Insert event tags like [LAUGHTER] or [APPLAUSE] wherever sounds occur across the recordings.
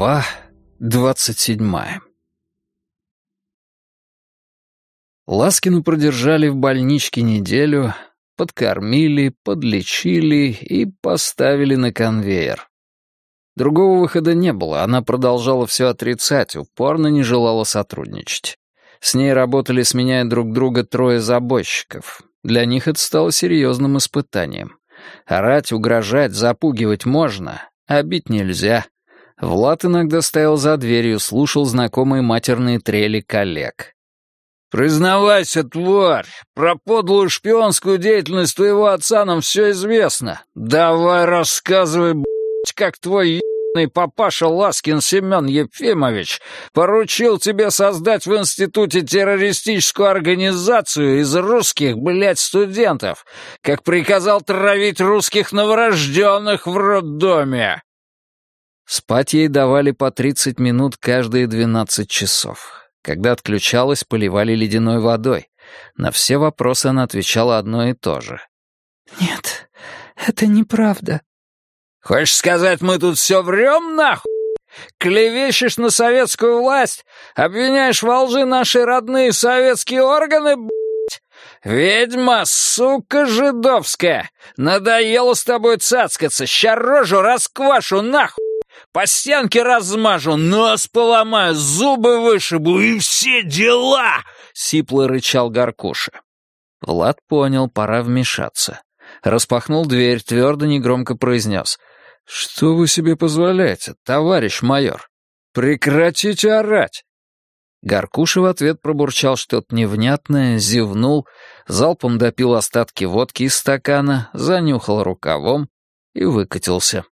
Глава двадцать седьмая Ласкину продержали в больничке неделю, подкормили, подлечили и поставили на конвейер. Другого выхода не было, она продолжала все отрицать, упорно не желала сотрудничать. С ней работали, сменяя друг друга, трое забойщиков. Для них это стало серьезным испытанием. Орать, угрожать, запугивать можно, а бить нельзя. Влад иногда стоял за дверью, слушал знакомые матерные трели коллег. «Признавайся, тварь, про подлую шпионскую деятельность твоего отца нам все известно. Давай рассказывай, блядь, как твой ебаный папаша Ласкин Семен Ефимович поручил тебе создать в институте террористическую организацию из русских, блядь, студентов, как приказал травить русских новорожденных в роддоме». Спать ей давали по 30 минут каждые 12 часов. Когда отключалась, поливали ледяной водой. На все вопросы она отвечала одно и то же. «Нет, это неправда». «Хочешь сказать, мы тут все врем, нахуй? Клевещешь на советскую власть? Обвиняешь во лжи наши родные советские органы, блядь? Ведьма, сука жидовская! Надоело с тобой цацкаться, ща рожу расквашу, нахуй!» По стенке размажу, нос поломаю, зубы вышибу и все дела!» — сипло рычал Гаркуша. Влад понял, пора вмешаться. Распахнул дверь, твердо негромко произнес. «Что вы себе позволяете, товарищ майор? Прекратите орать!» Гаркуша в ответ пробурчал что-то невнятное, зевнул, залпом допил остатки водки из стакана, занюхал рукавом и выкатился.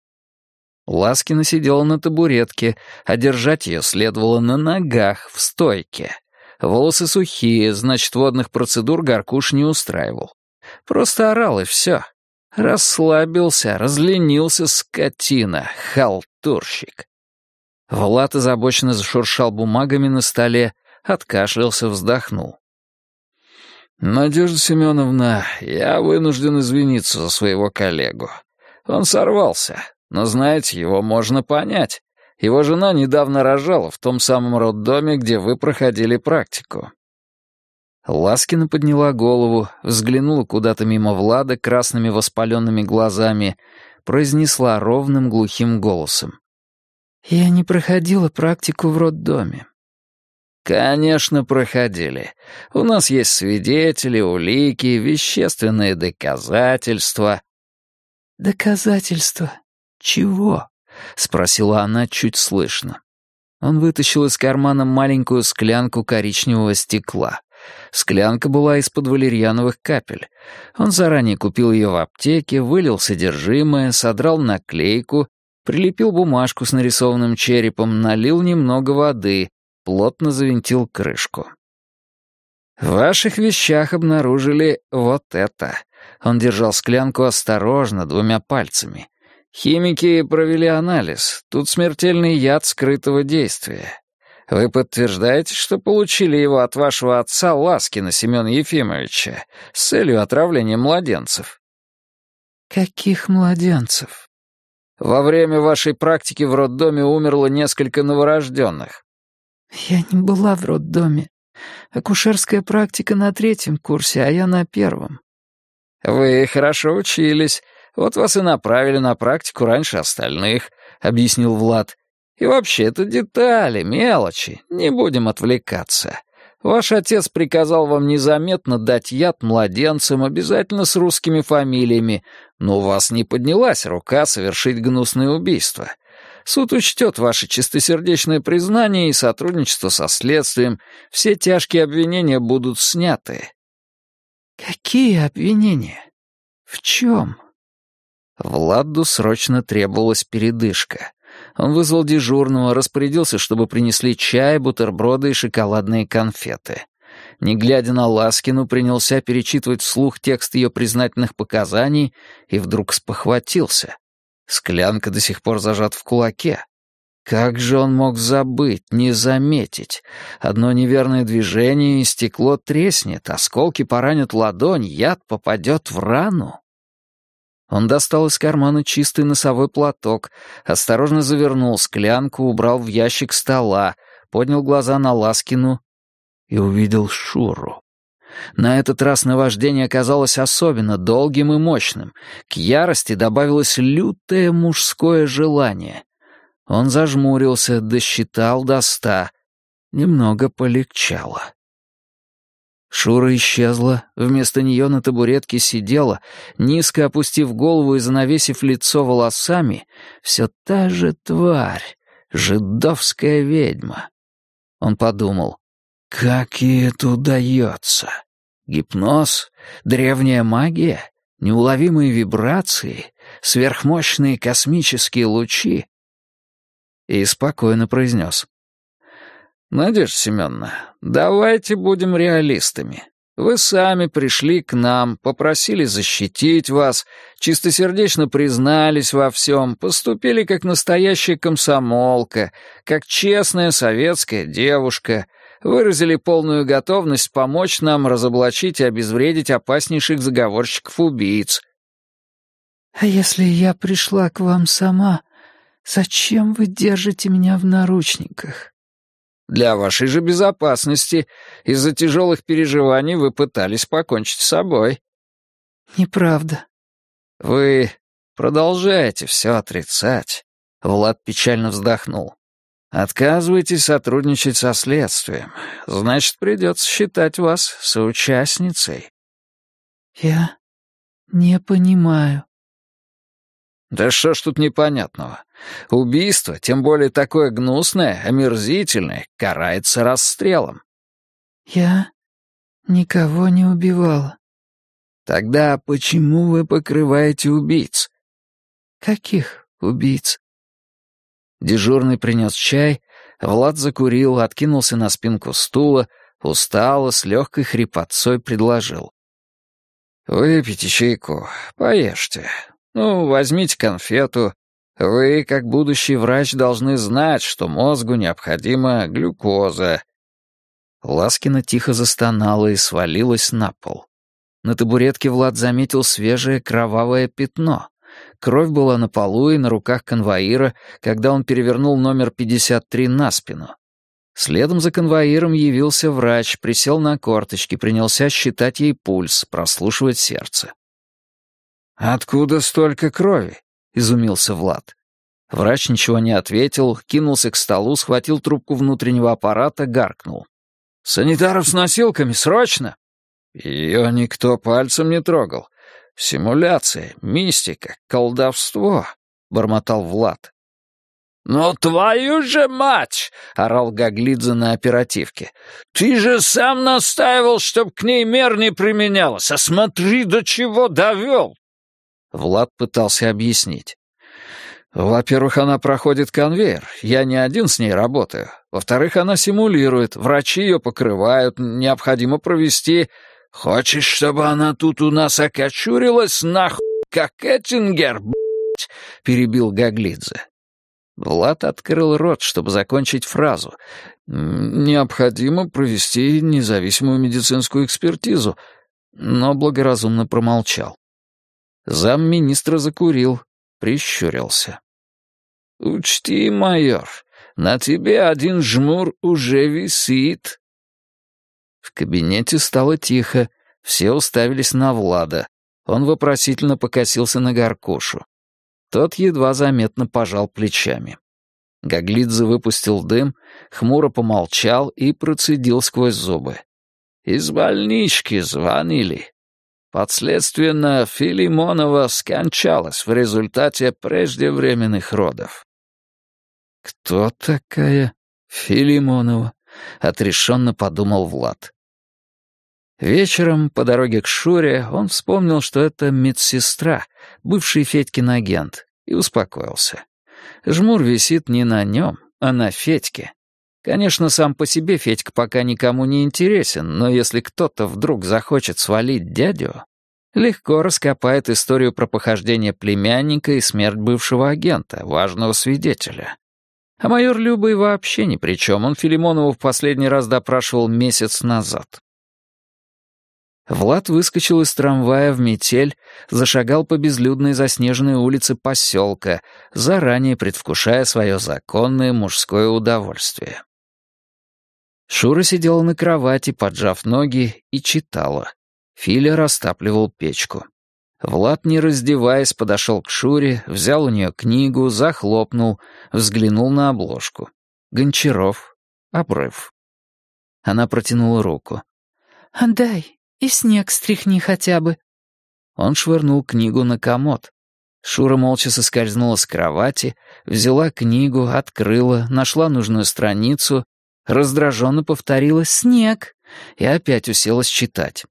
Ласкина сидела на табуретке, а держать ее следовало на ногах, в стойке. Волосы сухие, значит, водных процедур Гаркуш не устраивал. Просто орал, и все. Расслабился, разленился скотина, халтурщик. Влад озабоченно зашуршал бумагами на столе, откашлялся, вздохнул. «Надежда Семеновна, я вынужден извиниться за своего коллегу. Он сорвался, но, знаете, его можно понять. Его жена недавно рожала в том самом роддоме, где вы проходили практику». Ласкина подняла голову, взглянула куда-то мимо Влада красными воспаленными глазами, произнесла ровным глухим голосом. «Я не проходила практику в роддоме». «Конечно, проходили. У нас есть свидетели, улики, вещественные доказательства». «Доказательства? «Чего?» — спросила она чуть слышно. Он вытащил из кармана маленькую склянку коричневого стекла. Склянка была из-под валерьяновых капель. Он заранее купил ее в аптеке, вылил содержимое, содрал наклейку, прилепил бумажку с нарисованным черепом, налил немного воды, плотно завинтил крышку. «В ваших вещах обнаружили вот это». Он держал склянку осторожно, двумя пальцами. Химики провели анализ. Тут смертельный яд скрытого действия. Вы подтверждаете, что получили его от вашего отца Ласкина Семена Ефимовича с целью отравления младенцев? Каких младенцев? Во время вашей практики в роддоме умерло несколько новорожденных. Я не была в роддоме. Акушерская практика на третьем курсе, а я на первом. Вы хорошо учились. Вот вас и направили на практику раньше остальных», — объяснил Влад. «И вообще, это детали, мелочи, не будем отвлекаться. Ваш отец приказал вам незаметно дать яд младенцам, обязательно с русскими фамилиями, но у вас не поднялась рука совершить гнусное убийство. Суд учтет ваше чистосердечное признание и сотрудничество со следствием. Все тяжкие обвинения будут сняты». «Какие обвинения? В чем?» Владу срочно требовалась передышка. Он вызвал дежурного, распорядился, чтобы принесли чай, бутерброды и шоколадные конфеты. Не глядя на Ласкину, принялся перечитывать вслух текст ее признательных показаний и вдруг спохватился. Склянка до сих пор зажат в кулаке. Как же он мог забыть, не заметить? Одно неверное движение, и стекло треснет, осколки поранят ладонь, яд попадет в рану. Он достал из кармана чистый носовой платок, осторожно завернул склянку, убрал в ящик стола, поднял глаза на Ласкину и увидел Шуру. На этот раз наваждение оказалось особенно долгим и мощным. К ярости добавилось лютое мужское желание. Он зажмурился, досчитал до ста. Немного полегчало. Шура исчезла, вместо нее на табуретке сидела, низко опустив голову и занавесив лицо волосами, все та же тварь, жидовская ведьма. Он подумал, как ей это удается? Гипноз? Древняя магия? Неуловимые вибрации? Сверхмощные космические лучи? И спокойно произнес. «Надежда Семеновна, давайте будем реалистами. Вы сами пришли к нам, попросили защитить вас, чистосердечно признались во всем, поступили как настоящая комсомолка, как честная советская девушка, выразили полную готовность помочь нам разоблачить и обезвредить опаснейших заговорщиков-убийц. «А если я пришла к вам сама, зачем вы держите меня в наручниках?» Для вашей же безопасности. Из-за тяжелых переживаний вы пытались покончить с собой. Неправда. Вы продолжаете все отрицать. Влад печально вздохнул. Отказываетесь сотрудничать со следствием. Значит, придется считать вас соучастницей. Я не понимаю. Да что ж тут непонятного? Убийство, тем более такое гнусное, омерзительное, карается расстрелом. Я никого не убивала. Тогда почему вы покрываете убийц? Каких убийц? Дежурный принес чай, Влад закурил, откинулся на спинку стула, устало, с легкой хрипотцой предложил. «Выпейте чайку, поешьте. Ну, возьмите конфету. Вы, как будущий врач, должны знать, что мозгу необходима глюкоза». Ласкина тихо застонала и свалилась на пол. На табуретке Влад заметил свежее кровавое пятно. Кровь была на полу и на руках конвоира, когда он перевернул номер 53 на спину. Следом за конвоиром явился врач, присел на корточки, принялся считать ей пульс, прослушивать сердце. «Откуда столько крови?» — изумился Влад. Врач ничего не ответил, кинулся к столу, схватил трубку внутреннего аппарата, гаркнул. «Санитаров с носилками, срочно!» Ее никто пальцем не трогал. Симуляция, мистика, колдовство, — бормотал Влад. «Ну, твою же мать!» — орал Гаглидзе на оперативке. «Ты же сам настаивал, чтоб к ней мер не применялось, а смотри, до чего довел!» Влад пытался объяснить. «Во-первых, она проходит конвейер. Я не один с ней работаю. Во-вторых, она симулирует. Врачи ее покрывают. Необходимо провести... Хочешь, чтобы она тут у нас окочурилась, нахуй, как Эттингер, блядь?» — перебил Гаглидзе. Влад открыл рот, чтобы закончить фразу. «Необходимо провести независимую медицинскую экспертизу», но благоразумно промолчал. Замминистра закурил, прищурился. «Учти, майор, на тебе один жмур уже висит». В кабинете стало тихо, все уставились на Влада. Он вопросительно покосился на Гаркушу. Тот едва заметно пожал плечами. Гаглидзе выпустил дым, хмуро помолчал и процедил сквозь зубы. «Из больнички звонили. Подследственно, Филимонова скончалась в результате преждевременных родов. «Кто такая Филимонова?» — отрешенно подумал Влад. Вечером, по дороге к Шуре, он вспомнил, что это медсестра, бывший Федькин агент, и успокоился. Жмур висит не на нем, а на Федьке. Конечно, сам по себе Федька пока никому не интересен, но если кто-то вдруг захочет свалить дядю, легко раскопает историю про похождение племянника и смерть бывшего агента, важного свидетеля. А майор Любый вообще ни при чем, он Филимонову в последний раз допрашивал месяц назад. Влад выскочил из трамвая в метель, зашагал по безлюдной заснеженной улице поселка, заранее предвкушая свое законное мужское удовольствие. Шура сидела на кровати, поджав ноги, и читала. Филя растапливал печку. Влад, не раздеваясь, подошел к Шуре, взял у нее книгу, захлопнул, взглянул на обложку. Гончаров. Обрыв. Она протянула руку. «Отдай, и снег стряхни хотя бы». Он швырнул книгу на комод. Шура молча соскользнула с кровати, взяла книгу, открыла, нашла нужную страницу, раздраженно повторила «снег» и опять уселась читать.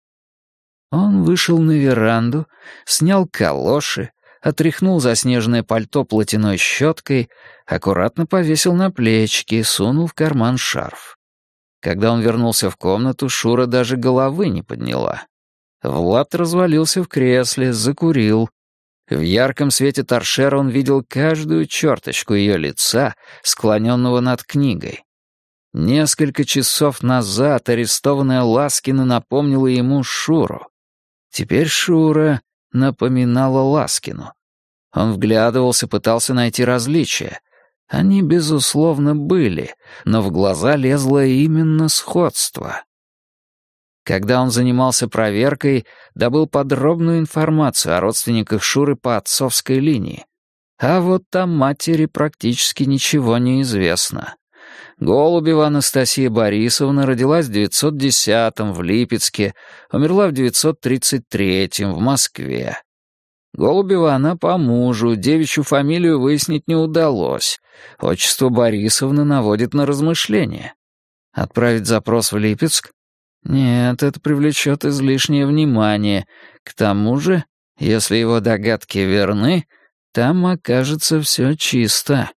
Он вышел на веранду, снял калоши, отряхнул заснеженное пальто платяной щеткой, аккуратно повесил на плечики и сунул в карман шарф. Когда он вернулся в комнату, Шура даже головы не подняла. Влад развалился в кресле, закурил. В ярком свете торшера он видел каждую черточку ее лица, склоненного над книгой. Несколько часов назад арестованная Ласкина напомнила ему Шуру. Теперь Шура напоминала Ласкину. Он вглядывался, пытался найти различия. Они, безусловно, были, но в глаза лезло именно сходство. Когда он занимался проверкой, добыл подробную информацию о родственниках Шуры по отцовской линии. А вот о матери практически ничего не известно. Голубева Анастасия Борисовна родилась в 910-м в Липецке, умерла в 933-м в Москве. Голубева она по мужу, девичью фамилию выяснить не удалось. Отчество Борисовны наводит на размышления. Отправить запрос в Липецк? Нет, это привлечет излишнее внимание. К тому же, если его догадки верны, там окажется все чисто.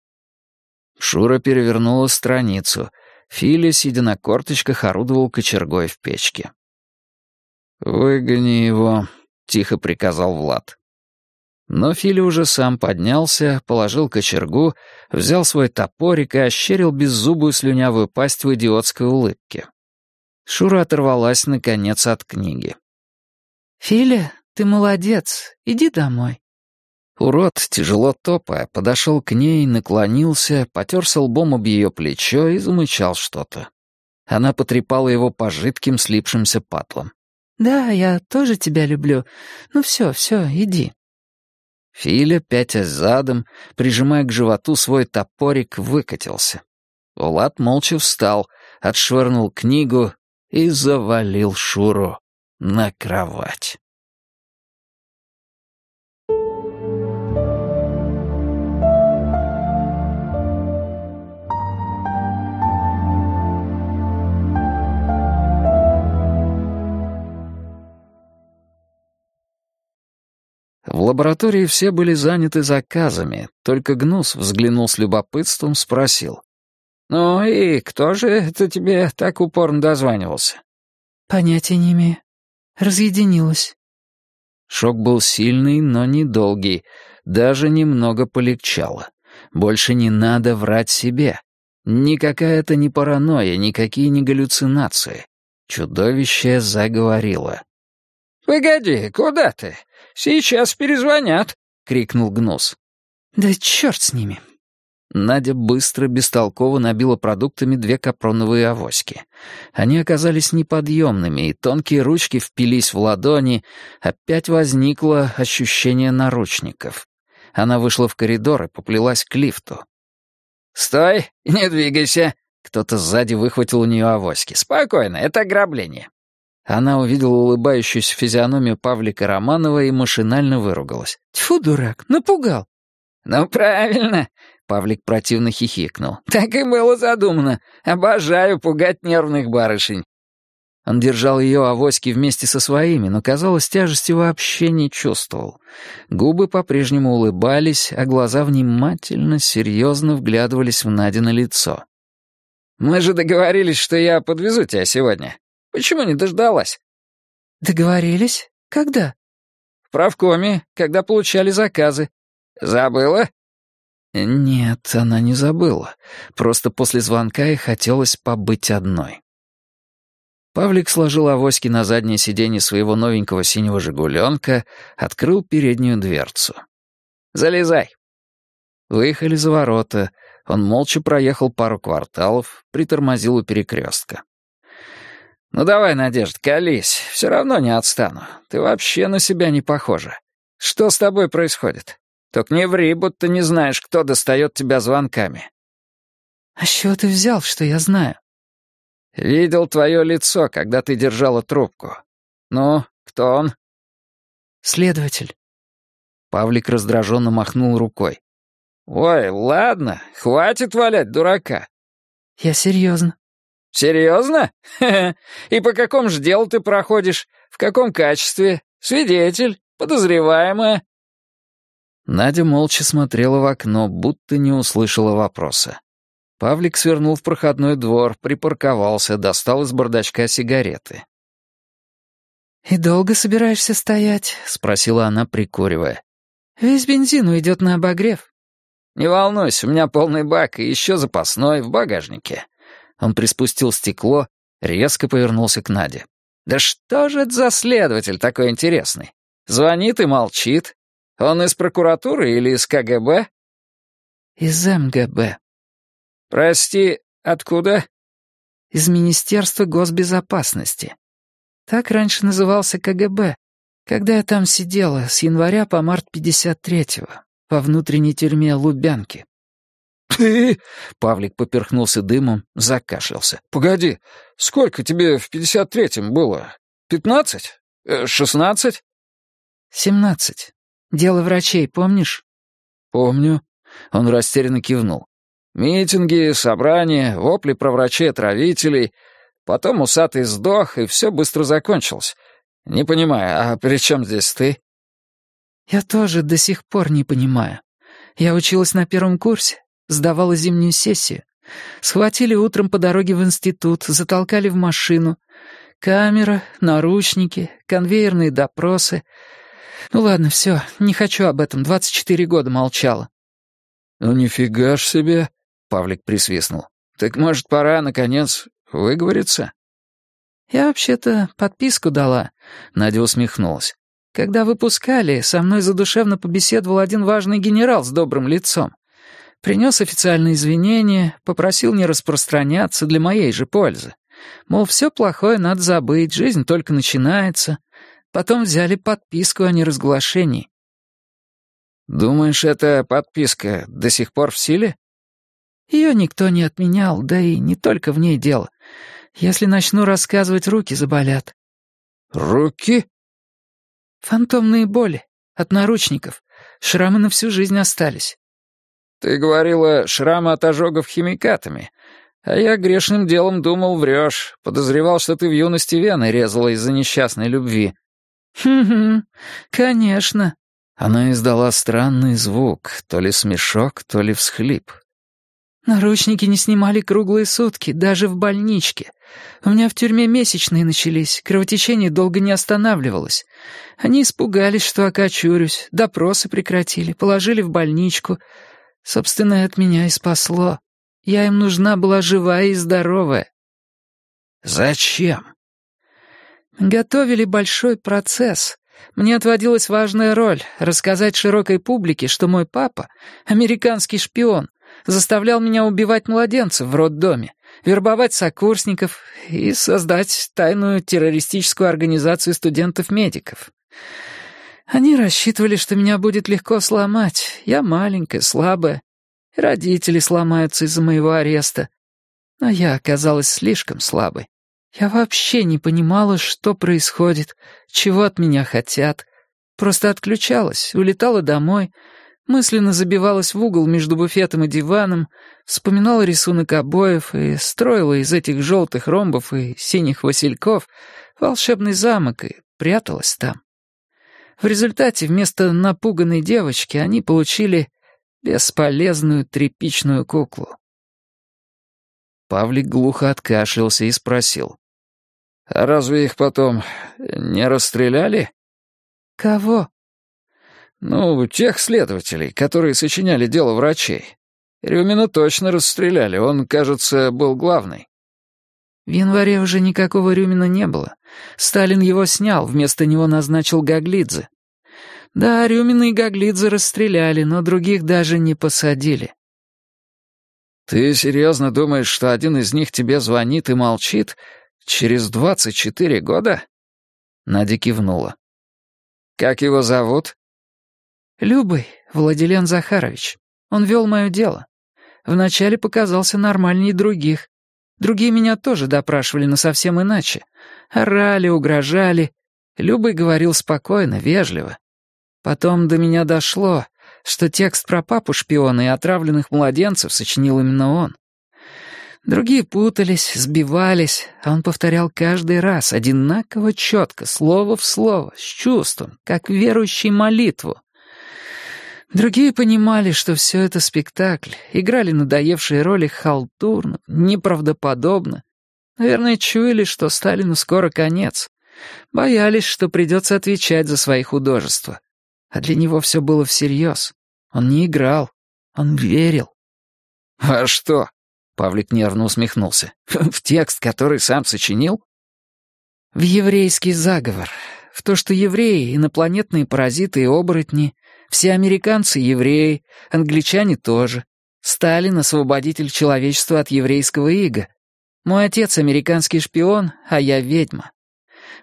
Шура перевернула страницу. Филя, сидя на корточках, орудовал кочергой в печке. «Выгони его», — тихо приказал Влад. Но Филя уже сам поднялся, положил кочергу, взял свой топорик и ощерил беззубую слюнявую пасть в идиотской улыбке. Шура оторвалась, наконец, от книги. «Филя, ты молодец, иди домой». Урод, тяжело топая, подошел к ней, наклонился, потерся лбом об ее плечо и замычал что-то. Она потрепала его по жидким слипшимся патлам. «Да, я тоже тебя люблю. Ну все, все, иди». Филя, пятясь задом, прижимая к животу свой топорик, выкатился. Влад молча встал, отшвырнул книгу и завалил Шуру на кровать. В лаборатории все были заняты заказами, только Гнус взглянул с любопытством, спросил. «Ну и кто же это тебе так упорно дозванивался?» «Понятия не имею. Разъединилась». Шок был сильный, но недолгий. Даже немного полегчало. Больше не надо врать себе. Никакая это не паранойя, никакие не галлюцинации. Чудовище заговорило. «Погоди, куда ты? Сейчас перезвонят!» — крикнул Гнус. «Да черт с ними!» Надя быстро, бестолково набила продуктами две капроновые авоськи. Они оказались неподъемными, и тонкие ручки впились в ладони. Опять возникло ощущение наручников. Она вышла в коридор и поплелась к лифту. «Стой! Не двигайся!» Кто-то сзади выхватил у нее авоськи. «Спокойно, это ограбление». Она увидела улыбающуюся физиономию Павлика Романова и машинально выругалась. «Тьфу, дурак, напугал!» «Ну, правильно!» — Павлик противно хихикнул. «Так и было задумано. Обожаю пугать нервных барышень». Он держал ее авоськи вместе со своими, но, казалось, тяжести вообще не чувствовал. Губы по-прежнему улыбались, а глаза внимательно, серьезно вглядывались в Надино лицо. «Мы же договорились, что я подвезу тебя сегодня. Почему не дождалась?» «Договорились? Когда?» «В правкоме, когда получали заказы. Забыла?» Нет, она не забыла. Просто после звонка ей хотелось побыть одной. Павлик сложил авоськи на заднее сиденье своего новенького синего «Жигуленка», открыл переднюю дверцу. «Залезай!» Выехали за ворота. Он молча проехал пару кварталов, притормозил у перекрестка. «Ну давай, Надежда, колись. Все равно не отстану. Ты вообще на себя не похожа. Что с тобой происходит? Только не ври, будто не знаешь, кто достает тебя звонками». «А с чего ты взял, что я знаю?» «Видел твое лицо, когда ты держала трубку. Ну, кто он?» «Следователь». Павлик раздраженно махнул рукой. «Ой, ладно, хватит валять дурака». «Я серьезно». «Серьезно? [LAUGHS] И по какому же делу ты проходишь? В каком качестве? Свидетель? Подозреваемая?» Надя молча смотрела в окно, будто не услышала вопроса. Павлик свернул в проходной двор, припарковался, достал из бардачка сигареты. «И долго собираешься стоять?» — спросила она, прикуривая. «Весь бензин уйдет на обогрев». «Не волнуйся, у меня полный бак и еще запасной в багажнике». Он приспустил стекло, резко повернулся к Наде. «Да что же это за следователь такой интересный? Звонит и молчит. Он из прокуратуры или из КГБ?» «Из МГБ», «Прости, откуда?» «Из Министерства госбезопасности. Так раньше назывался КГБ, когда я там сидела с января по март 53-го во внутренней тюрьме Лубянки». «Ты...» [LAUGHS] — Павлик поперхнулся дымом, закашлялся. «Погоди, сколько тебе в 53-м было? Пятнадцать? Э, шестнадцать?» «Семнадцать. Дело врачей, помнишь?» «Помню». Он растерянно кивнул. Митинги, собрания, вопли про врачей-отравителей. Потом усатый сдох, и все быстро закончилось. Не понимаю, а при чем здесь ты? Я тоже до сих пор не понимаю. Я училась на первом курсе, сдавала зимнюю сессию. Схватили утром по дороге в институт, затолкали в машину. Камера, наручники, конвейерные допросы. Ну ладно, все, не хочу об этом, 24 года молчала. «Ну нифига ж себе!» Павлик присвистнул. «Так, может, пора, наконец, выговориться?» «Я вообще-то подписку дала», — Надя усмехнулась. «Когда выпускали, со мной задушевно побеседовал один важный генерал с добрым лицом. Принес официальные извинения, попросил не распространяться для моей же пользы. Мол, все плохое надо забыть, жизнь только начинается. Потом взяли подписку о неразглашении». «Думаешь, эта подписка до сих пор в силе?» Ее никто не отменял, да и не только в ней дело. Если начну рассказывать, руки заболят». «Руки?» «Фантомные боли. От наручников. Шрамы на всю жизнь остались». «Ты говорила, шрамы от ожогов химикатами. А я грешным делом думал, врешь. Подозревал, что ты в юности вены резала из-за несчастной любви». «Хм-хм, конечно». Она издала странный звук, то ли смешок, то ли всхлип. Наручники не снимали круглые сутки, даже в больничке. У меня в тюрьме месячные начались, кровотечение долго не останавливалось. Они испугались, что окочурюсь, допросы прекратили, положили в больничку. Собственно, это меня и спасло. Я им нужна была живая и здоровая. Зачем? Готовили большой процесс. Мне отводилась важная роль — рассказать широкой публике, что мой папа — американский шпион, заставлял меня убивать младенцев в роддоме, вербовать сокурсников и создать тайную террористическую организацию студентов-медиков. Они рассчитывали, что меня будет легко сломать. Я маленькая, слабая. Родители сломаются из-за моего ареста. Но я оказалась слишком слабой. Я вообще не понимала, что происходит, чего от меня хотят. Просто отключалась, улетала домой — мысленно забивалась в угол между буфетом и диваном, вспоминала рисунок обоев и строила из этих желтых ромбов и синих васильков волшебный замок и пряталась там. В результате вместо напуганной девочки они получили бесполезную тряпичную куклу. Павлик глухо откашлялся и спросил. «А разве их потом не расстреляли?» «Кого?» Ну, тех следователей, которые сочиняли дело врачей. Рюмина точно расстреляли, он, кажется, был главный. В январе уже никакого Рюмина не было. Сталин его снял, вместо него назначил Гаглидзе. Да, Рюмина и Гаглидзе расстреляли, но других даже не посадили. «Ты серьезно думаешь, что один из них тебе звонит и молчит через двадцать четыре года?» Надя кивнула. «Как его зовут?» «Любый, Владилен Захарович. Он вел мое дело. Вначале показался нормальней других. Другие меня тоже допрашивали, но совсем иначе. Орали, угрожали. Любый говорил спокойно, вежливо. Потом до меня дошло, что текст про папу шпиона и отравленных младенцев сочинил именно он. Другие путались, сбивались, а он повторял каждый раз одинаково четко, слово в слово, с чувством, как верующий молитву. Другие понимали, что все это спектакль, играли надоевшие роли халтурно, неправдоподобно. Наверное, чуяли, что Сталину скоро конец. Боялись, что придется отвечать за свои художества. А для него все было всерьез. Он не играл, он верил. «А что?» — Павлик нервно усмехнулся. «В текст, который сам сочинил?» «В еврейский заговор. В то, что евреи — инопланетные паразиты и оборотни, все американцы — евреи, англичане тоже. Сталин — освободитель человечества от еврейского ига. Мой отец — американский шпион, а я ведьма.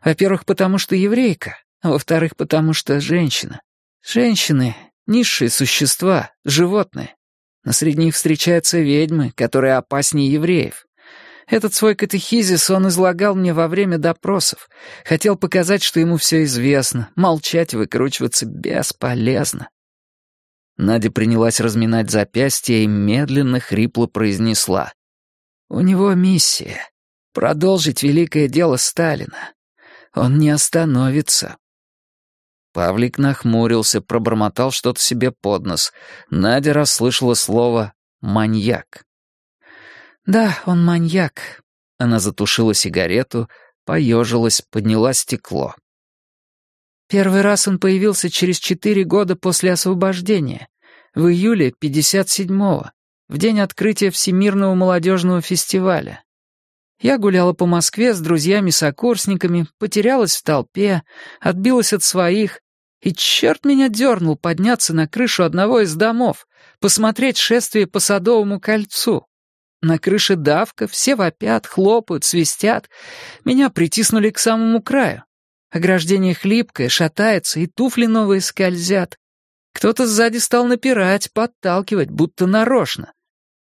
Во-первых, потому что еврейка, а во-вторых, потому что женщина. Женщины — низшие существа, животные. Но среди них встречаются ведьмы, которые опаснее евреев. Этот свой катехизис он излагал мне во время допросов. Хотел показать, что ему все известно. Молчать и выкручиваться бесполезно. Надя принялась разминать запястье и медленно, хрипло произнесла. «У него миссия — продолжить великое дело Сталина. Он не остановится». Павлик нахмурился, пробормотал что-то себе под нос. Надя расслышала слово «маньяк». «Да, он маньяк». Она затушила сигарету, поежилась, подняла стекло. Первый раз он появился через четыре года после освобождения, в июле 57-го, в день открытия Всемирного молодежного фестиваля. Я гуляла по Москве с друзьями-сокурсниками, потерялась в толпе, отбилась от своих, и черт меня дернул подняться на крышу одного из домов, посмотреть шествие по Садовому кольцу. На крыше давка, все вопят, хлопают, свистят. Меня притиснули к самому краю. Ограждение хлипкое, шатается, и туфли новые скользят. Кто-то сзади стал напирать, подталкивать, будто нарочно.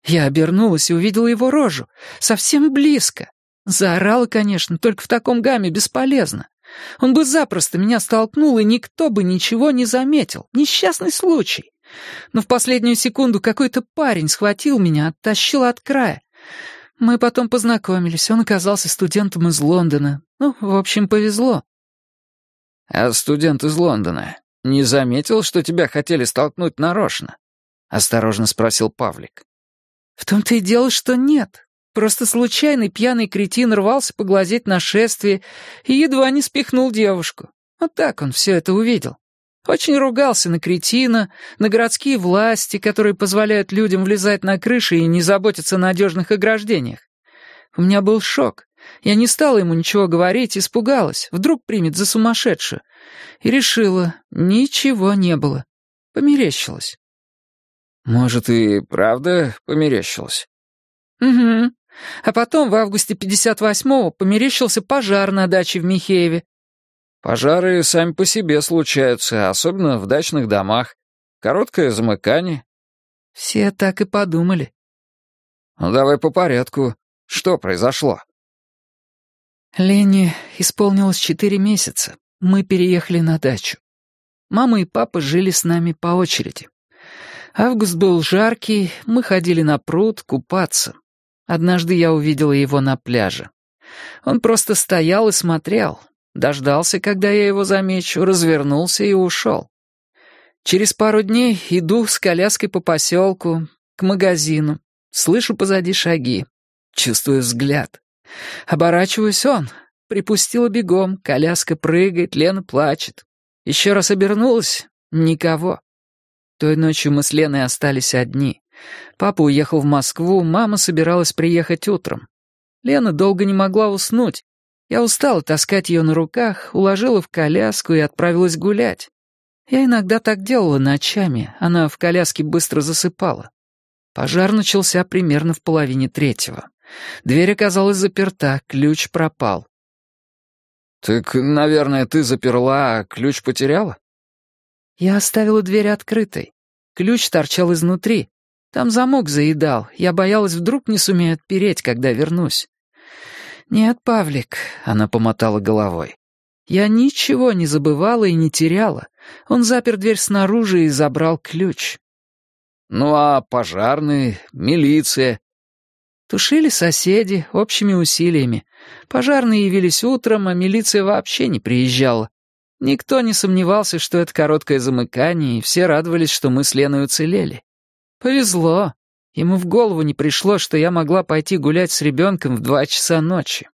Я обернулась и увидела его рожу, совсем близко. Заорала, конечно, только в таком гамме бесполезно. Он бы запросто меня столкнул, и никто бы ничего не заметил. Несчастный случай. Но в последнюю секунду какой-то парень схватил меня, оттащил от края. Мы потом познакомились, он оказался студентом из Лондона. Ну, в общем, повезло. «А студент из Лондона не заметил, что тебя хотели столкнуть нарочно?» — осторожно спросил Павлик. «В том-то и дело, что нет. Просто случайный пьяный кретин рвался поглазеть на шествие и едва не спихнул девушку. Вот так он все это увидел. Очень ругался на кретина, на городские власти, которые позволяют людям влезать на крыши и не заботиться о надежных ограждениях. У меня был шок. Я не стала ему ничего говорить, испугалась, вдруг примет за сумасшедшую. И решила, ничего не было. Померещилась. Может, и правда померещилась? Угу. А потом в августе 58-го померещился пожар на даче в Михееве. Пожары сами по себе случаются, особенно в дачных домах. Короткое замыкание. Все так и подумали. Ну, давай по порядку. Что произошло? Лене исполнилось четыре месяца. Мы переехали на дачу. Мама и папа жили с нами по очереди. Август был жаркий, мы ходили на пруд купаться. Однажды я увидела его на пляже. Он просто стоял и смотрел, Дождался, когда я его замечу, развернулся и ушел. Через пару дней иду с коляской по поселку, к магазину. Слышу позади шаги. Чувствую взгляд. Оборачиваюсь он. Припустила бегом, коляска прыгает, Лена плачет. Еще раз обернулась — никого. Той ночью мы с Леной остались одни. Папа уехал в Москву, мама собиралась приехать утром. Лена долго не могла уснуть. Я устала таскать ее на руках, уложила в коляску и отправилась гулять. Я иногда так делала ночами, она в коляске быстро засыпала. Пожар начался примерно в половине третьего. Дверь оказалась заперта, ключ пропал. «Так, наверное, ты заперла, а ключ потеряла?» Я оставила дверь открытой. Ключ торчал изнутри. Там замок заедал. Я боялась, вдруг не сумею отпереть, когда вернусь. «Нет, Павлик», — она помотала головой. «Я ничего не забывала и не теряла. Он запер дверь снаружи и забрал ключ». «Ну а пожарные, милиция?» Тушили соседи общими усилиями. Пожарные явились утром, а милиция вообще не приезжала. Никто не сомневался, что это короткое замыкание, и все радовались, что мы с Леной уцелели. Повезло. Ему в голову не пришло, что я могла пойти гулять с ребенком в два часа ночи.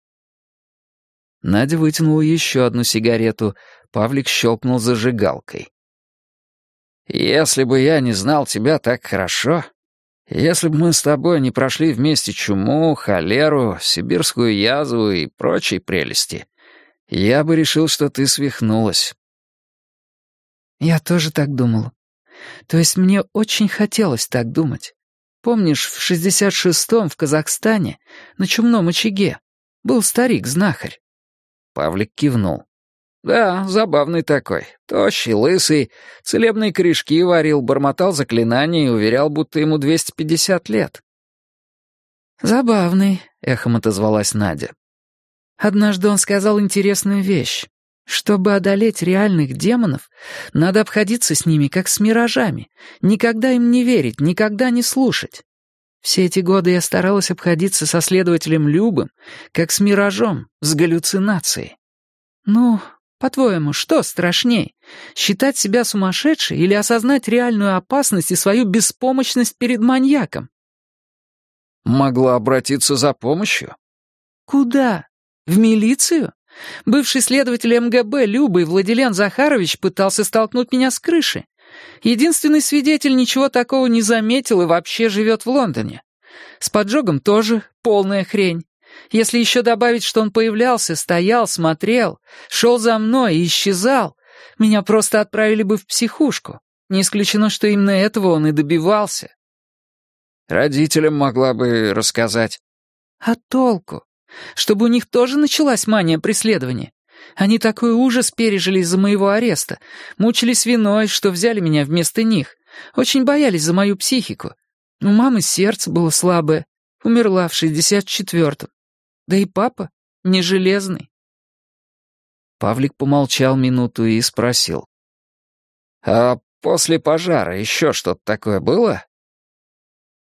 Надя вытянула еще одну сигарету, Павлик щелкнул зажигалкой. «Если бы я не знал тебя так хорошо, если бы мы с тобой не прошли вместе чуму, холеру, сибирскую язву и прочие прелести, я бы решил, что ты свихнулась». «Я тоже так думала. То есть мне очень хотелось так думать. Помнишь, в 66-м в Казахстане, на чумном очаге, был старик-знахарь?» Павлик кивнул. «Да, забавный такой. Тощий, лысый, целебные корешки варил, бормотал заклинания и уверял, будто ему 250 лет». «Забавный», — эхом отозвалась Надя. «Однажды он сказал интересную вещь. Чтобы одолеть реальных демонов, надо обходиться с ними, как с миражами, никогда им не верить, никогда не слушать. Все эти годы я старалась обходиться со следователем Любым, как с миражом, с галлюцинацией. Ну, по-твоему, что страшней? Считать себя сумасшедшей или осознать реальную опасность и свою беспомощность перед маньяком? Могла обратиться за помощью? Куда? В милицию? Бывший следователь МГБ Любый Владилен Захарович пытался столкнуть меня с крыши. Единственный свидетель ничего такого не заметил и вообще живет в Лондоне. С поджогом тоже полная хрень. Если еще добавить, что он появлялся, стоял, смотрел, шел за мной и исчезал, меня просто отправили бы в психушку. Не исключено, что именно этого он и добивался. Родителям могла бы рассказать. А толку? Чтобы у них тоже началась мания преследования. Они такой ужас пережили из-за моего ареста. Мучились виной, что взяли меня вместо них. Очень боялись за мою психику. У мамы сердце было слабое. Умерла в шестьдесят четвертом. Да и папа не железный. Павлик помолчал минуту и спросил. «А после пожара еще что-то такое было?»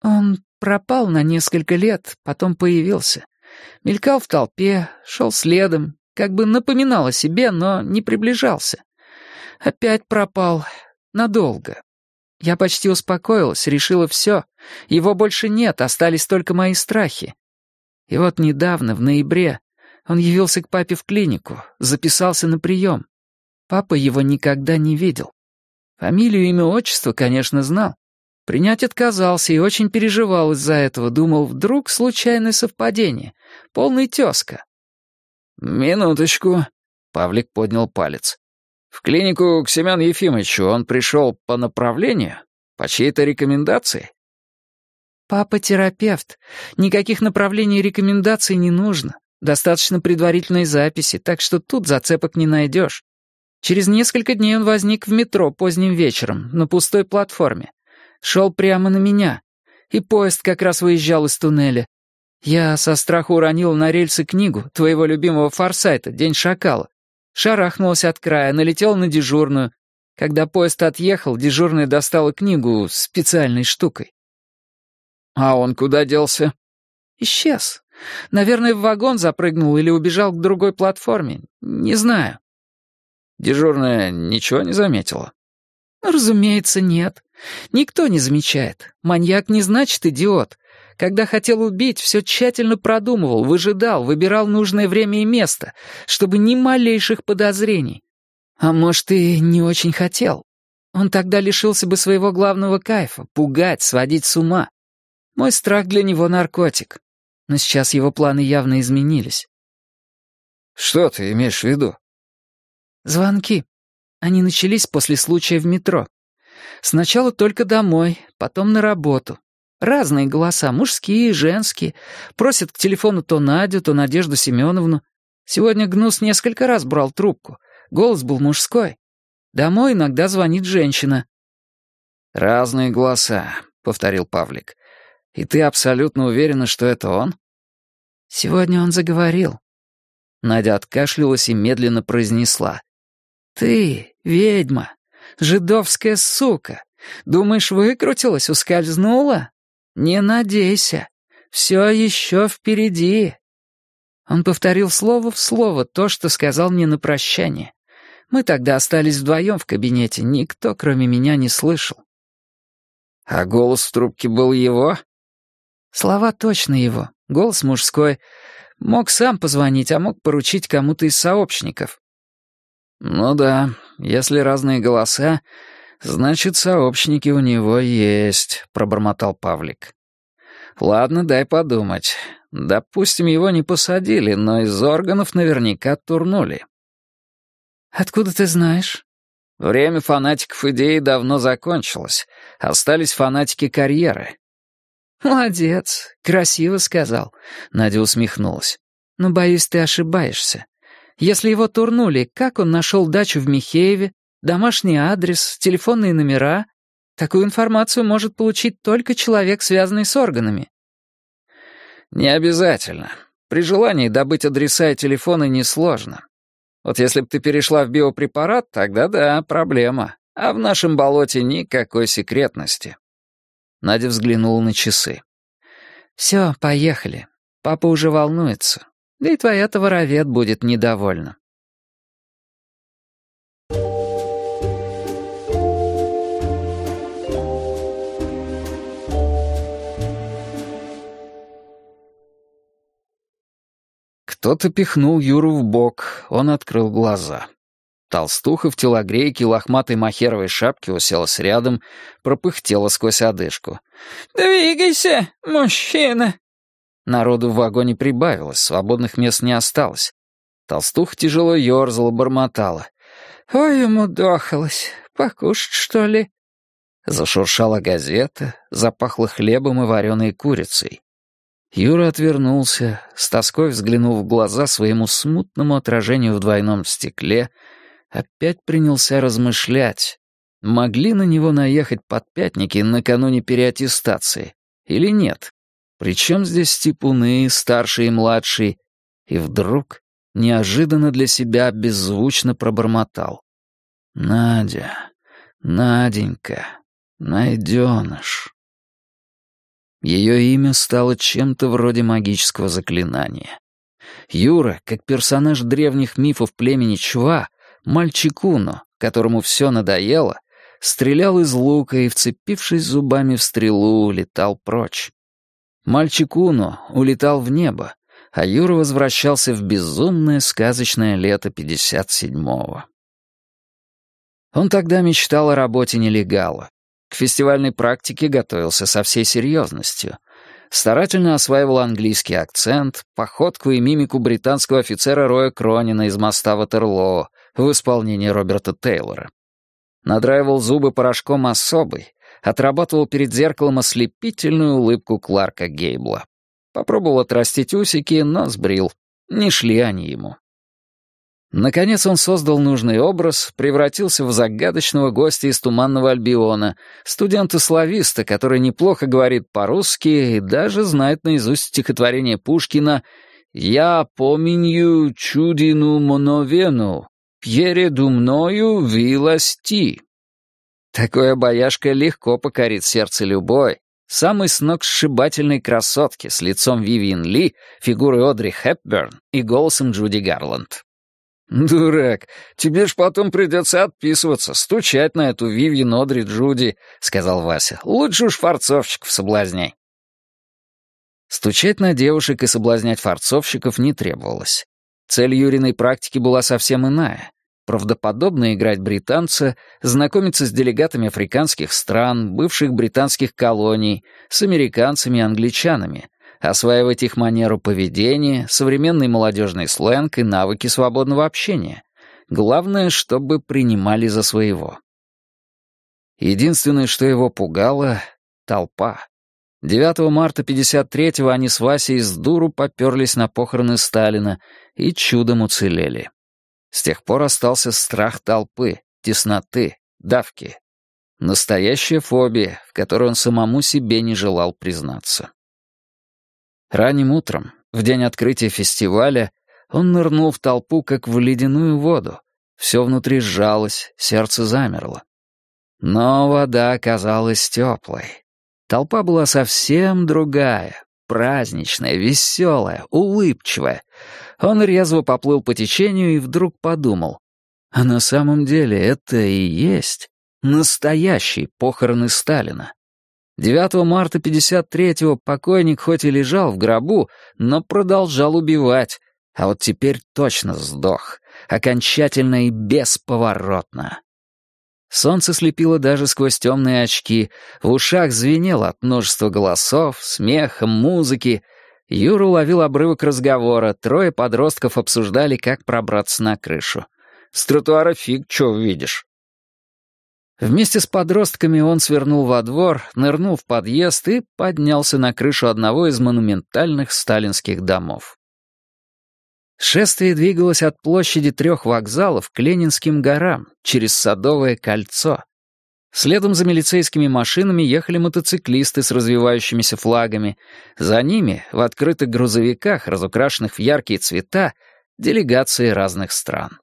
Он пропал на несколько лет, потом появился. Мелькал в толпе, шел следом, как бы напоминал о себе, но не приближался. Опять пропал. Надолго. Я почти успокоилась, решила все. Его больше нет, остались только мои страхи. И вот недавно, в ноябре, он явился к папе в клинику, записался на прием. Папа его никогда не видел. Фамилию, имя, отчество, конечно, знал. Принять отказался и очень переживал из-за этого, думал, вдруг случайное совпадение, полный тезка. «Минуточку», — Павлик поднял палец. «В клинику к Семену Ефимовичу он пришел по направлению? По чьей-то рекомендации?» «Папа терапевт. Никаких направлений и рекомендаций не нужно. Достаточно предварительной записи, так что тут зацепок не найдешь. Через несколько дней он возник в метро поздним вечером, на пустой платформе. Шел прямо на меня. И поезд как раз выезжал из туннеля. Я со страху уронил на рельсы книгу твоего любимого Форсайта «День шакала». Шарахнулся от края, налетел на дежурную. Когда поезд отъехал, дежурная достала книгу специальной штукой. «А он куда делся?» «Исчез. Наверное, в вагон запрыгнул или убежал к другой платформе. Не знаю». Дежурная ничего не заметила? «Разумеется, нет. Никто не замечает. Маньяк не значит идиот. Когда хотел убить, все тщательно продумывал, выжидал, выбирал нужное время и место, чтобы ни малейших подозрений. А может, и не очень хотел. Он тогда лишился бы своего главного кайфа — пугать, сводить с ума. Мой страх для него — наркотик. но сейчас его планы явно изменились. Что ты имеешь в виду? Звонки. Они начались после случая в метро. Сначала только домой, потом на работу. Разные голоса, мужские и женские. Просят к телефону то Надю, то Надежду Семеновну. Сегодня Гнус несколько раз брал трубку. Голос был мужской. Домой иногда звонит женщина. «Разные голоса», — повторил Павлик. «И ты абсолютно уверена, что это он?» «Сегодня он заговорил». Надя откашлялась и медленно произнесла. «Ты, ведьма, жидовская сука, думаешь, выкрутилась, ускользнула? Не надейся, все еще впереди». Он повторил слово в слово то, что сказал мне на прощание. Мы тогда остались вдвоем в кабинете, никто, кроме меня, не слышал. А голос в трубке был его? Слова точно его, голос мужской. Мог сам позвонить, а мог поручить кому-то из сообщников. Ну да, если разные голоса, значит, сообщники у него есть, пробормотал Павлик. Ладно, дай подумать. Допустим, его не посадили, но из органов наверняка турнули. «Откуда ты знаешь?» Время фанатиков идеи давно закончилось. Остались фанатики карьеры. «Молодец, красиво сказал», — Надя усмехнулась. «Но, боюсь, ты ошибаешься. Если его турнули, как он нашел дачу в Михееве, домашний адрес, телефонные номера? Такую информацию может получить только человек, связанный с органами». «Не обязательно. При желании добыть адреса и телефоны несложно. Вот если бы ты перешла в биопрепарат, тогда да, проблема. А в нашем болоте никакой секретности». Надя взглянула на часы. «Все, поехали. Папа уже волнуется. Да и твоя товаровед будет недовольна». Кто-то пихнул Юру в бок, он открыл глаза. Толстуха в телогрейке лохматой махеровой шапке уселась рядом, пропыхтела сквозь одышку. «Двигайся, мужчина!» Народу в вагоне прибавилось, свободных мест не осталось. Толстуха тяжело ерзала, бормотала. «Ой, ему дохалось. Покушать, что ли?» Зашуршала газета, запахло хлебом и вареной курицей. Юра отвернулся, с тоской взглянув в глаза своему смутному отражению в двойном стекле, опять принялся размышлять, могли на него наехать подпятники накануне переаттестации или нет. Причем здесь степуны, старший и младший, и вдруг, неожиданно для себя, беззвучно пробормотал. «Надя, Наденька, найденыш». Ее имя стало чем-то вроде магического заклинания. Юра, как персонаж древних мифов племени Чва, мальчикуно, которому все надоело, стрелял из лука и, вцепившись зубами в стрелу, улетал прочь. Мальчикуно улетал в небо, а Юра возвращался в безумное сказочное лето 57-го. Он тогда мечтал о работе нелегала, к фестивальной практике готовился со всей серьезностью. Старательно осваивал английский акцент, походку и мимику британского офицера Роя Кронина из моста Ватерлоо в исполнении Роберта Тейлора. Надраивал зубы порошком особый, отрабатывал перед зеркалом ослепительную улыбку Кларка Гейбла. Попробовал отрастить усики, но сбрил. Не шли они ему. Наконец он создал нужный образ, превратился в загадочного гостя из Туманного Альбиона, студента-слависта, который неплохо говорит по-русски и даже знает наизусть стихотворение Пушкина «Я помню чудину моновену, переду мною вилости». Такое бояшка легко покорит сердце любой, самой сногсшибательной красотки с лицом Вивиан Ли, фигурой Одри Хепберн и голосом Джуди Гарланд. «Дурак, тебе ж потом придется отписываться, стучать на эту Вивьен Одри Джуди», — сказал Вася. «Лучше уж фарцовщиков соблазняй». Стучать на девушек и соблазнять фарцовщиков не требовалось. Цель Юриной практики была совсем иная. Правдоподобно играть британца, знакомиться с делегатами африканских стран, бывших британских колоний, с американцами и англичанами, осваивать их манеру поведения, современный молодежный сленг и навыки свободного общения. Главное, чтобы принимали за своего. Единственное, что его пугало — толпа. 9 марта 53-го они с Васей с дуру поперлись на похороны Сталина и чудом уцелели. С тех пор остался страх толпы, тесноты, давки. Настоящая фобия, в которой он самому себе не желал признаться. Ранним утром, в день открытия фестиваля, он нырнул в толпу, как в ледяную воду. Все внутри сжалось, сердце замерло. Но вода оказалась теплой. Толпа была совсем другая, праздничная, веселая, улыбчивая. Он резво поплыл по течению и вдруг подумал, а на самом деле это и есть настоящие похороны Сталина. 9 марта 53-го покойник хоть и лежал в гробу, но продолжал убивать, а вот теперь точно сдох, окончательно и бесповоротно. Солнце слепило даже сквозь темные очки, в ушах звенело от множества голосов, смеха, музыки. Юра уловил обрывок разговора, трое подростков обсуждали, как пробраться на крышу. С тротуара фиг чё увидишь. Вместе с подростками он свернул во двор, нырнул в подъезд и поднялся на крышу одного из монументальных сталинских домов. Шествие двигалось от площади трех вокзалов к Ленинским горам, через Садовое кольцо. Следом за милицейскими машинами ехали мотоциклисты с развивающимися флагами. За ними, в открытых грузовиках, разукрашенных в яркие цвета, делегации разных стран.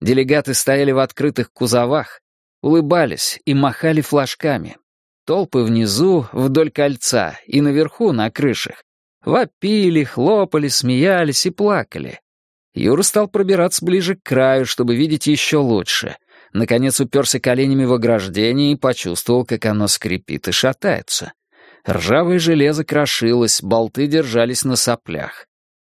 Делегаты стояли в открытых кузовах, улыбались и махали флажками. Толпы внизу, вдоль кольца и наверху, на крышах, Вопили, хлопали, смеялись и плакали. Юра стал пробираться ближе к краю, чтобы видеть еще лучше. Наконец уперся коленями в ограждение и почувствовал, как оно скрипит и шатается. Ржавое железо крошилось, болты держались на соплях.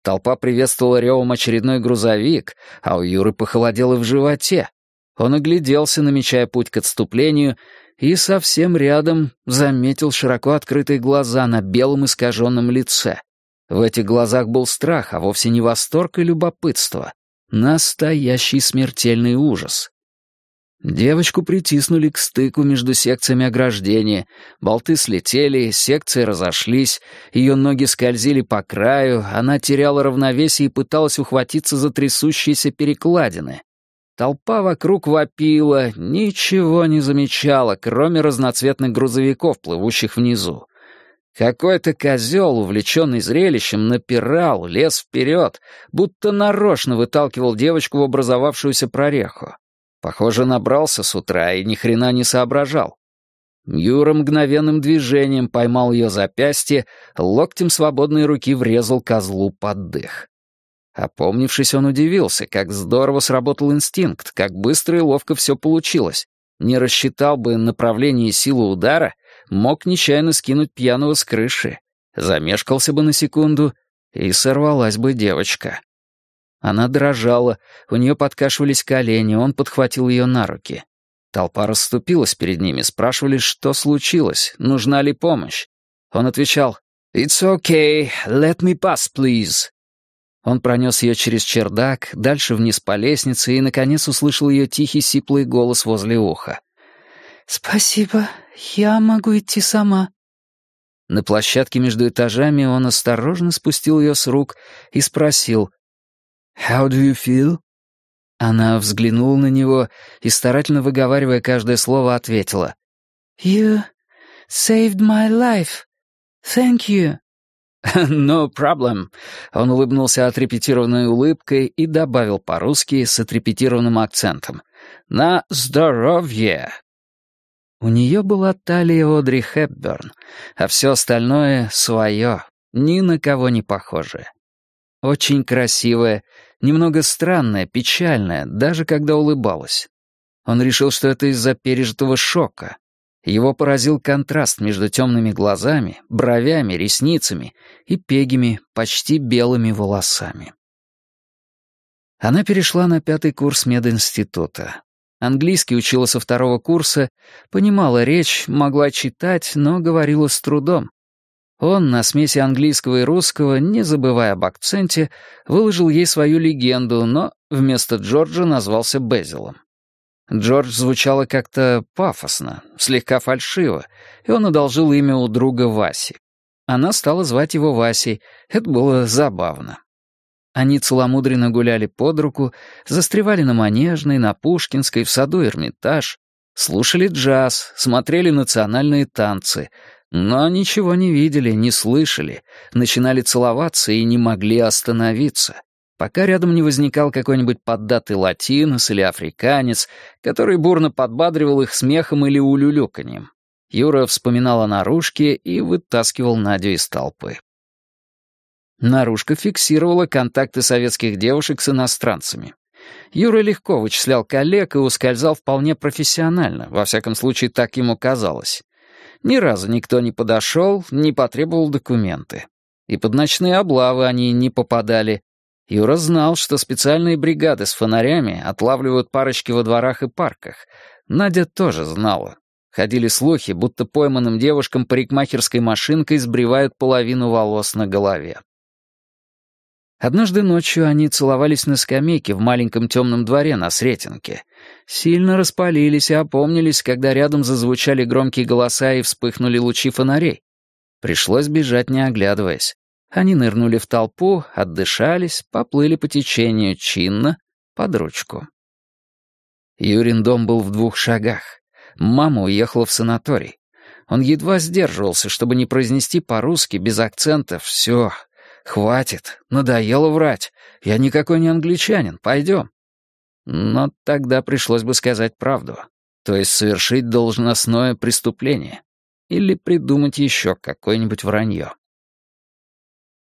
Толпа приветствовала ревом очередной грузовик, а у Юры похолодело в животе. Он огляделся, намечая путь к отступлению, и совсем рядом заметил широко открытые глаза на белом искаженном лице. В этих глазах был страх, а вовсе не восторг и любопытство. Настоящий смертельный ужас. Девочку притиснули к стыку между секциями ограждения, болты слетели, секции разошлись, ее ноги скользили по краю, она теряла равновесие и пыталась ухватиться за трясущиеся перекладины. Толпа вокруг вопила, ничего не замечала, кроме разноцветных грузовиков, плывущих внизу. Какой-то козел, увлеченный зрелищем, напирал, лез вперед, будто нарочно выталкивал девочку в образовавшуюся прореху. Похоже, набрался с утра и ни хрена не соображал. Юра мгновенным движением поймал ее запястье, локтем свободной руки врезал козлу под дых. Опомнившись, он удивился, как здорово сработал инстинкт, как быстро и ловко все получилось. Не рассчитал бы направление и силу удара, мог нечаянно скинуть пьяного с крыши. Замешкался бы на секунду, и сорвалась бы девочка. Она дрожала, у нее подкашивались колени, он подхватил ее на руки. Толпа расступилась перед ними, спрашивали, что случилось, нужна ли помощь. Он отвечал, «It's okay, let me pass, please». Он пронес ее через чердак, дальше вниз по лестнице и, наконец, услышал ее тихий сиплый голос возле уха. «Спасибо, я могу идти сама». На площадке между этажами он осторожно спустил ее с рук и спросил «How do you feel?» Она взглянула на него и, старательно выговаривая каждое слово, ответила «You saved my life. Thank you». [LAUGHS] «No problem». Он улыбнулся отрепетированной улыбкой и добавил по-русски с отрепетированным акцентом. «На здоровье!» У нее была талия Одри Хепберн, а все остальное — свое, ни на кого не похожее. Очень красивая, немного странная, печальная, даже когда улыбалась. Он решил, что это из-за пережитого шока, его поразил контраст между темными глазами, бровями, ресницами и пегими, почти белыми волосами. Она перешла на пятый курс мединститута. Английский учила со второго курса, понимала речь, могла читать, но говорила с трудом. Он, на смеси английского и русского, не забывая об акценте, выложил ей свою легенду, но вместо Джорджа назвался Безилом. Джордж звучало как-то пафосно, слегка фальшиво, и он одолжил имя у друга Васи. Она стала звать его Васей, это было забавно. Они целомудренно гуляли под руку, застревали на Манежной, на Пушкинской, в саду Эрмитаж, слушали джаз, смотрели национальные танцы, но ничего не видели, не слышали, начинали целоваться и не могли остановиться, пока рядом не возникал какой-нибудь поддатый латинос или африканец, который бурно подбадривал их смехом или улюлюканьем. Юра вспоминал о наружке и вытаскивал Надю из толпы. Наружка фиксировала контакты советских девушек с иностранцами. Юра легко вычислял коллег и ускользал вполне профессионально, во всяком случае так ему казалось. Ни разу никто не подошел, не потребовал документы. И под ночные облавы они не попадали. Юра знал, что специальные бригады с фонарями отлавливают парочки во дворах и парках. Надя тоже знала. Ходили слухи, будто пойманным девушкам парикмахерской машинкой сбривают половину волос на голове. Однажды ночью они целовались на скамейке в маленьком темном дворе на Сретенке. Сильно распалились и опомнились, когда рядом зазвучали громкие голоса и вспыхнули лучи фонарей. Пришлось бежать, не оглядываясь. Они нырнули в толпу, отдышались, поплыли по течению чинно, под ручку. Юрин дом был в двух шагах. Мама уехала в санаторий. Он едва сдерживался, чтобы не произнести по-русски без акцентов «все, «Хватит, надоело врать. Я никакой не англичанин, пойдем». Но тогда пришлось бы сказать правду, то есть совершить должностное преступление или придумать еще какое-нибудь вранье.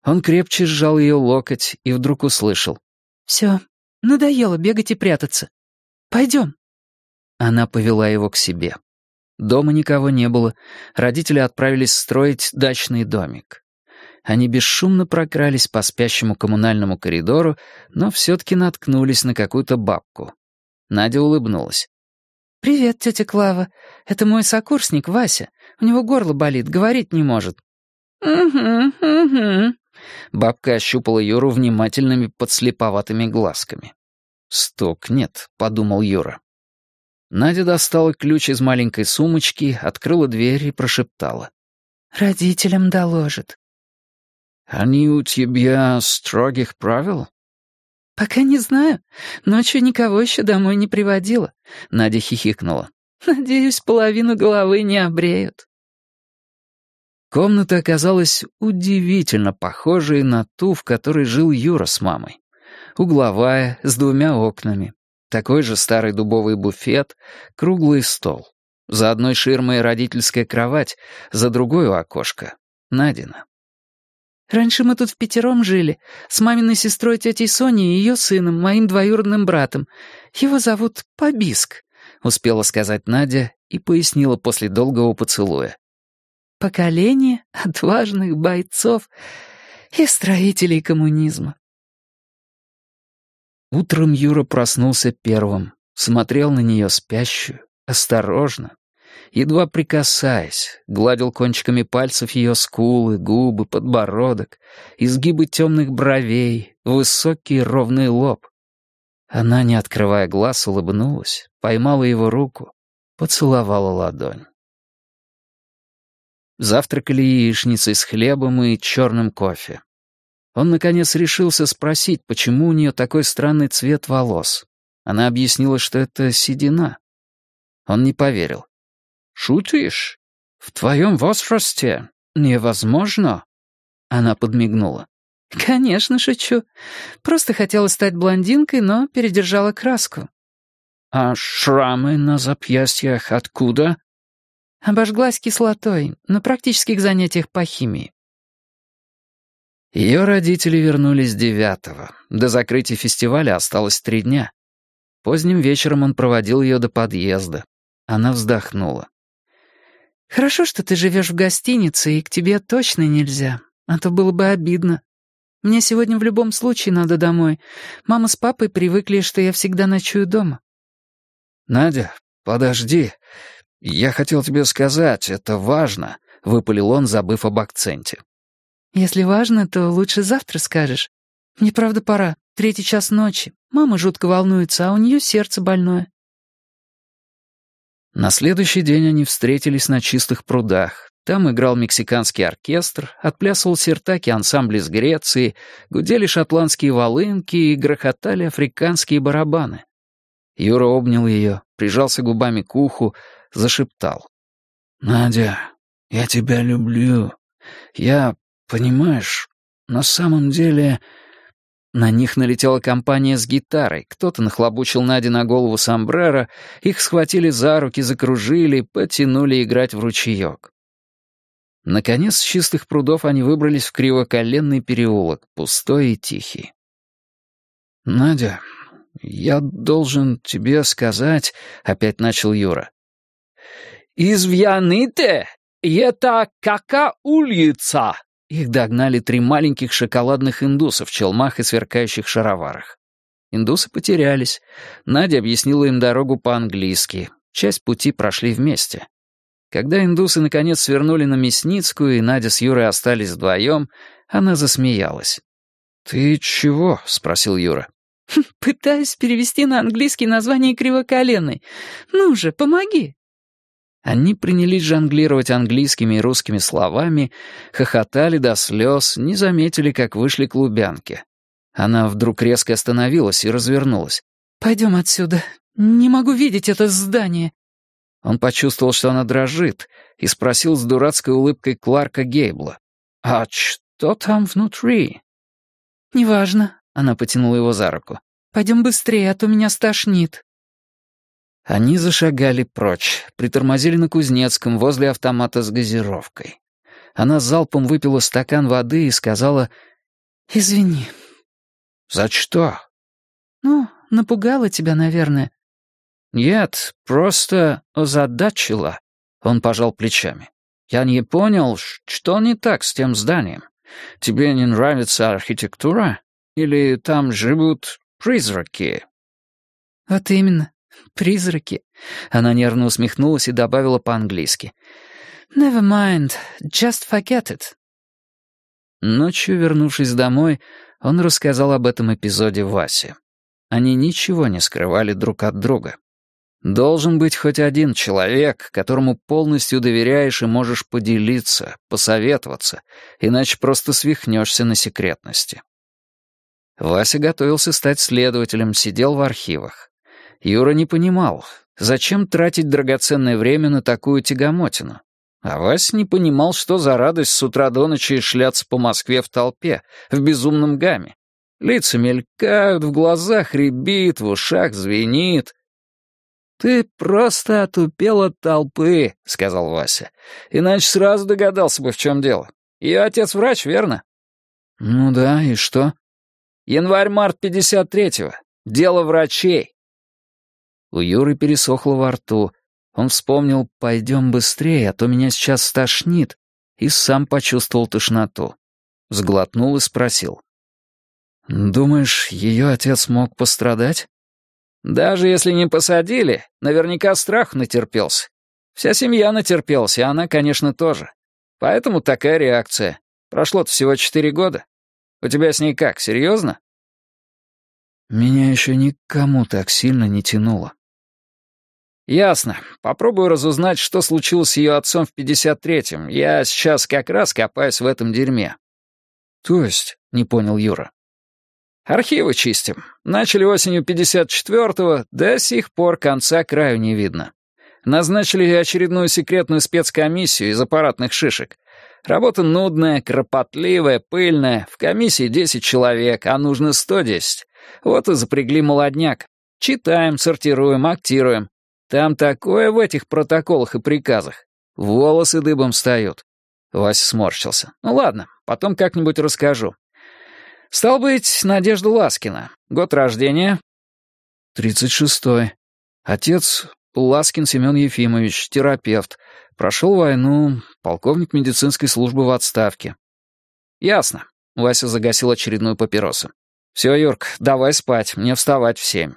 Он крепче сжал ее локоть и вдруг услышал. «Все, надоело бегать и прятаться. Пойдем». Она повела его к себе. Дома никого не было, родители отправились строить дачный домик. Они бесшумно прокрались по спящему коммунальному коридору, но все-таки наткнулись на какую-то бабку. Надя улыбнулась. «Привет, тетя Клава. Это мой сокурсник Вася. У него горло болит, говорить не может». «Угу, угу». Бабка ощупала Юру внимательными подслеповатыми глазками. «Стукнет», — подумал Юра. Надя достала ключ из маленькой сумочки, открыла дверь и прошептала. «Родителям доложит». «Они у тебя строгих правил?» «Пока не знаю. Ночью никого еще домой не приводила», — Надя хихикнула. «Надеюсь, половину головы не обреют». Комната оказалась удивительно похожей на ту, в которой жил Юра с мамой. Угловая, с двумя окнами. Такой же старый дубовый буфет, круглый стол. За одной ширмой родительская кровать, за другой у окошка — Надина. Раньше мы тут в пятером жили, с маминой сестрой тетей Соней и ее сыном, моим двоюродным братом. Его зовут Побиск», — успела сказать Надя и пояснила после долгого поцелуя. «Поколение отважных бойцов и строителей коммунизма». Утром Юра проснулся первым, смотрел на нее спящую, осторожно, едва прикасаясь, гладил кончиками пальцев ее скулы, губы, подбородок, изгибы темных бровей, высокий ровный лоб. Она, не открывая глаз, улыбнулась, поймала его руку, поцеловала ладонь. Завтракали яичницей с хлебом и черным кофе. Он, наконец, решился спросить, почему у нее такой странный цвет волос. Она объяснила, что это седина. Он не поверил. «Шутишь? В твоем возрасте невозможно?» Она подмигнула. «Конечно, шучу. Просто хотела стать блондинкой, но передержала краску». «А шрамы на запястьях откуда?» Обожглась кислотой на практических занятиях по химии. Ее родители вернулись девятого. До закрытия фестиваля осталось три дня. Поздним вечером он проводил ее до подъезда. Она вздохнула. «Хорошо, что ты живешь в гостинице, и к тебе точно нельзя, а то было бы обидно. Мне сегодня в любом случае надо домой. Мама с папой привыкли, что я всегда ночую дома». «Надя, подожди. Я хотел тебе сказать, это важно. выпалил он, забыв об акценте. «Если важно, то лучше завтра скажешь. Мне правда пора. Третий час ночи. Мама жутко волнуется, а у нее сердце больное». На следующий день они встретились на чистых прудах. Там играл мексиканский оркестр, отплясывал сертаки ансамбль из Греции, гудели шотландские волынки и грохотали африканские барабаны. Юра обнял ее, прижался губами к уху, зашептал. «Надя, я тебя люблю. Я, понимаешь, на самом деле...» На них налетела компания с гитарой, кто-то нахлобучил Наде на голову сомбреро, их схватили за руки, закружили, потянули играть в ручеек. Наконец, с чистых прудов они выбрались в кривоколенный переулок, пустой и тихий. «Надя, я должен тебе сказать...» — опять начал Юра. «Извяните, это кака улица?» Их догнали три маленьких шоколадных индуса в челмах и сверкающих шароварах. Индусы потерялись. Надя объяснила им дорогу по-английски. Часть пути прошли вместе. Когда индусы наконец свернули на Мясницкую, и Надя с Юрой остались вдвоем, она засмеялась. «Ты чего?» — спросил Юра. «Пытаюсь перевести на английский название кривоколенной. Ну же, помоги!» Они принялись жонглировать английскими и русскими словами, хохотали до слез, не заметили, как вышли к Лубянке. Она вдруг резко остановилась и развернулась. «Пойдем отсюда. Не могу видеть это здание». Он почувствовал, что она дрожит, и спросил с дурацкой улыбкой Кларка Гейбла. «А что там внутри?» «Неважно», — она потянула его за руку. «Пойдем быстрее, а то меня стошнит». Они зашагали прочь, притормозили на Кузнецком возле автомата с газировкой. Она залпом выпила стакан воды и сказала «Извини». «За что?» «Ну, напугала тебя, наверное». «Нет, просто озадачила». Он пожал плечами. «Я не понял, что не так с тем зданием. Тебе не нравится архитектура? Или там живут призраки?» «Вот именно. «Призраки». Она нервно усмехнулась и добавила по-английски. «Never mind, just forget it». Ночью, вернувшись домой, он рассказал об этом эпизоде Васе. Они ничего не скрывали друг от друга. Должен быть хоть один человек, которому полностью доверяешь и можешь поделиться, посоветоваться, иначе просто свихнешься на секретности. Вася готовился стать следователем, сидел в архивах. Юра не понимал, зачем тратить драгоценное время на такую тягомотину. А Вася не понимал, что за радость с утра до ночи шляться по Москве в толпе, в безумном гамме. Лица мелькают, в глазах рябит, в ушах звенит. «Ты просто отупел от толпы», — сказал Вася. «Иначе сразу догадался бы, в чем дело. Ее отец врач, верно?» «Ну да, и что?» «Январь-март 53-го. Дело врачей. У Юры пересохло во рту. Он вспомнил «пойдем быстрее, а то меня сейчас стошнит», и сам почувствовал тошноту. Сглотнул и спросил. «Думаешь, ее отец мог пострадать?» «Даже если не посадили, наверняка страх натерпелся. Вся семья натерпелась, и она, конечно, тоже. Поэтому такая реакция. Прошло-то всего четыре года. У тебя с ней как, серьезно?» Меня еще никому так сильно не тянуло. «Ясно. Попробую разузнать, что случилось с ее отцом в 53-м. Я сейчас как раз копаюсь в этом дерьме». «То есть?» — не понял Юра. «Архивы чистим. Начали осенью 54-го, до сих пор конца краю не видно. Назначили очередную секретную спецкомиссию из аппаратных шишек. Работа нудная, кропотливая, пыльная. В комиссии 10 человек, а нужно 110. Вот и запрягли молодняк. Читаем, сортируем, актируем. Там такое в этих протоколах и приказах. Волосы дыбом встают. Вася сморщился. Ну ладно, потом как-нибудь расскажу. Стал быть, Надежда Ласкина. Год рождения? Тридцать шестой. Отец Ласкин Семен Ефимович, терапевт. Прошел войну, полковник медицинской службы в отставке. Ясно. Вася загасил очередную папиросу. Все, Юрк, давай спать, мне вставать в семь.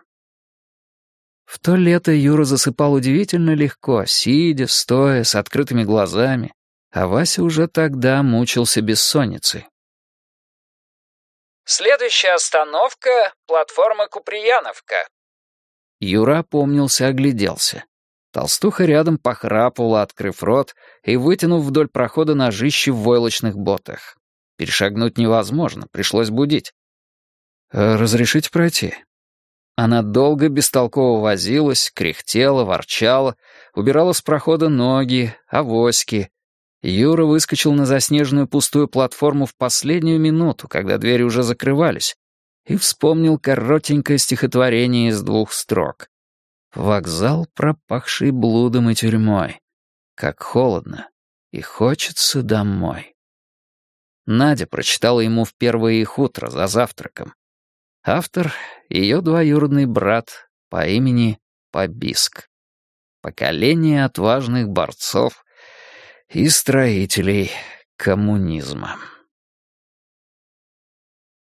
В то лето Юра засыпал удивительно легко, сидя, стоя, с открытыми глазами. А Вася уже тогда мучился бессонницей. «Следующая остановка — платформа Куприяновка». Юра опомнился, огляделся. Толстуха рядом похрапывала, открыв рот и вытянув вдоль прохода ножище в войлочных ботах. Перешагнуть невозможно, пришлось будить. «Э, «Разрешите пройти?» Она долго бестолково возилась, кряхтела, ворчала, убирала с прохода ноги, авоськи. Юра выскочил на заснеженную пустую платформу в последнюю минуту, когда двери уже закрывались, и вспомнил коротенькое стихотворение из двух строк. Вокзал, пропахший блудом и тюрьмой. Как холодно, и хочется домой. Надя прочитала ему в первое их утро за завтраком. Автор — ее двоюродный брат по имени Побиск. Поколение отважных борцов и строителей коммунизма.